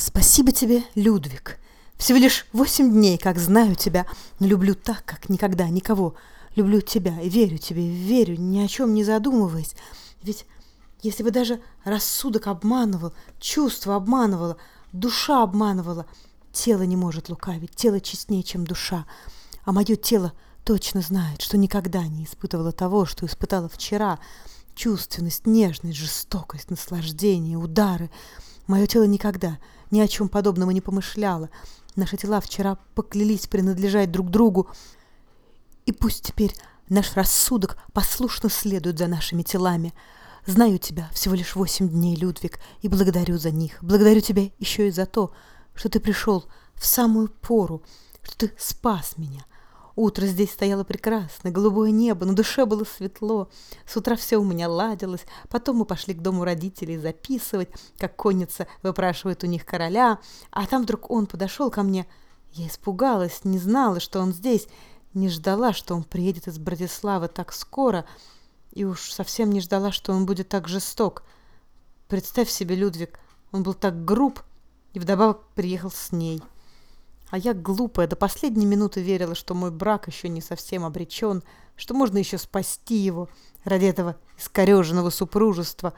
Спасибо тебе, Людвиг. Всего лишь восемь дней, как знаю тебя, но люблю так, как никогда никого. Люблю тебя и верю тебе, верю, ни о чем не задумываясь. Ведь если бы даже рассудок обманывал, чувство обманывало, душа обманывала, тело не может лукавить, тело честнее, чем душа. А мое тело точно знает, что никогда не испытывало того, что испытала вчера. Чувственность, нежность, жестокость, наслаждение, удары. Мое тело никогда ни о чем подобном не помышляла. Наши тела вчера поклялись принадлежать друг другу. И пусть теперь наш рассудок послушно следует за нашими телами. Знаю тебя всего лишь восемь дней, Людвиг, и благодарю за них. Благодарю тебя еще и за то, что ты пришел в самую пору, что ты спас меня, Утро здесь стояло прекрасно, голубое небо, на душе было светло. С утра все у меня ладилось. Потом мы пошли к дому родителей записывать, как конница выпрашивает у них короля. А там вдруг он подошел ко мне. Я испугалась, не знала, что он здесь, не ждала, что он приедет из Братиславы так скоро, и уж совсем не ждала, что он будет так жесток. Представь себе, Людвиг, он был так груб и вдобавок приехал с ней. А я глупая, до последней минуты верила, что мой брак еще не совсем обречен, что можно еще спасти его ради этого искореженного супружества.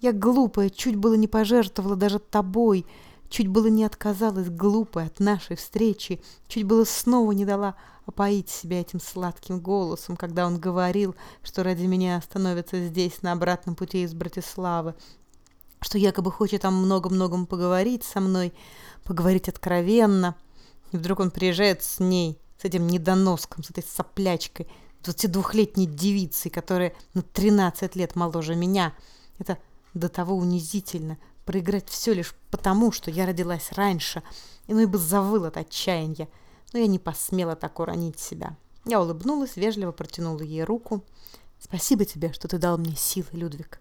Я глупая, чуть было не пожертвовала даже тобой, чуть было не отказалась глупой от нашей встречи, чуть было снова не дала опоить себя этим сладким голосом, когда он говорил, что ради меня остановится здесь на обратном пути из Братиславы, что якобы хочет о много-многом поговорить со мной, поговорить откровенно — и вдруг он приезжает с ней, с этим недоноском, с этой соплячкой, 22-летней девицей, которая на 13 лет моложе меня. Это до того унизительно. Проиграть все лишь потому, что я родилась раньше. Иной бы завыл от отчаяния. Но я не посмела так уронить себя. Я улыбнулась, вежливо протянула ей руку. «Спасибо тебе, что ты дал мне силы, Людвиг».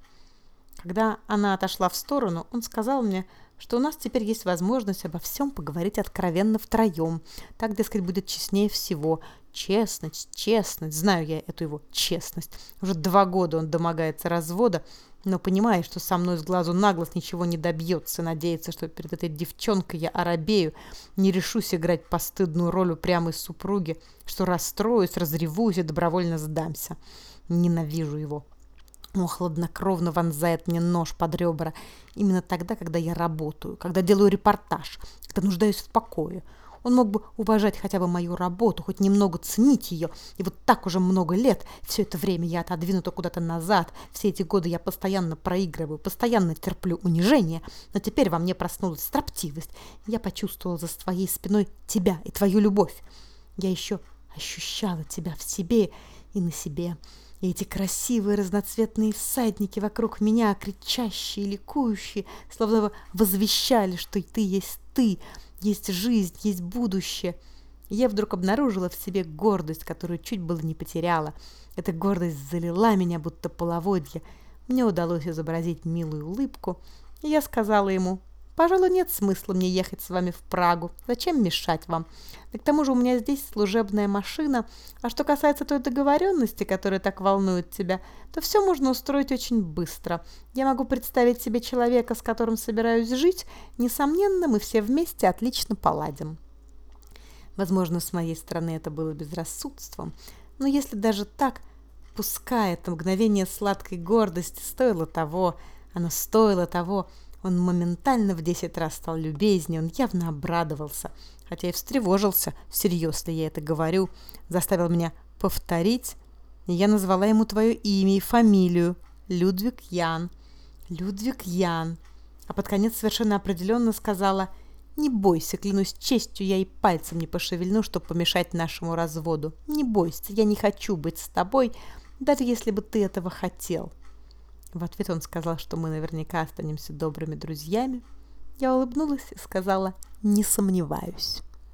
Когда она отошла в сторону, он сказал мне, что у нас теперь есть возможность обо всем поговорить откровенно втроем. Так, дескать, будет честнее всего. Честность, честность. Знаю я эту его честность. Уже два года он домогается развода, но понимает, что со мной с глазу на глаз ничего не добьется, надеется, что перед этой девчонкой я оробею, не решусь играть постыдную роль упрямой супруги, что расстроюсь, разревусь и добровольно сдамся. Ненавижу его. Он хладнокровно вонзает мне нож под ребра. Именно тогда, когда я работаю, когда делаю репортаж, когда нуждаюсь в покое. Он мог бы уважать хотя бы мою работу, хоть немного ценить ее. И вот так уже много лет, все это время я отодвинута куда-то назад. Все эти годы я постоянно проигрываю, постоянно терплю унижение. Но теперь во мне проснулась строптивость. Я почувствовала за своей спиной тебя и твою любовь. Я еще ощущала тебя в себе и на себе. И эти красивые разноцветные всадники вокруг меня, кричащие, ликующие, словно возвещали, что ты есть ты, есть жизнь, есть будущее. И я вдруг обнаружила в себе гордость, которую чуть было не потеряла. Эта гордость залила меня, будто половодье. Мне удалось изобразить милую улыбку, и я сказала ему Пожалуй, нет смысла мне ехать с вами в Прагу. Зачем мешать вам? Да к тому же у меня здесь служебная машина. А что касается той договоренности, которая так волнует тебя, то все можно устроить очень быстро. Я могу представить себе человека, с которым собираюсь жить. Несомненно, мы все вместе отлично поладим. Возможно, с моей стороны это было безрассудством. Но если даже так, пускай это мгновение сладкой гордости стоило того, оно стоило того, он моментально в десять раз стал любезнее, он явно обрадовался, хотя и встревожился, всерьез ли я это говорю, заставил меня повторить, я назвала ему твое имя и фамилию – Людвиг Ян. Людвиг Ян. А под конец совершенно определенно сказала «Не бойся, клянусь честью, я и пальцем не пошевельну, чтобы помешать нашему разводу. Не бойся, я не хочу быть с тобой, даже если бы ты этого хотел». В ответ он сказал, что мы наверняка останемся добрыми друзьями. Я улыбнулась и сказала «не сомневаюсь».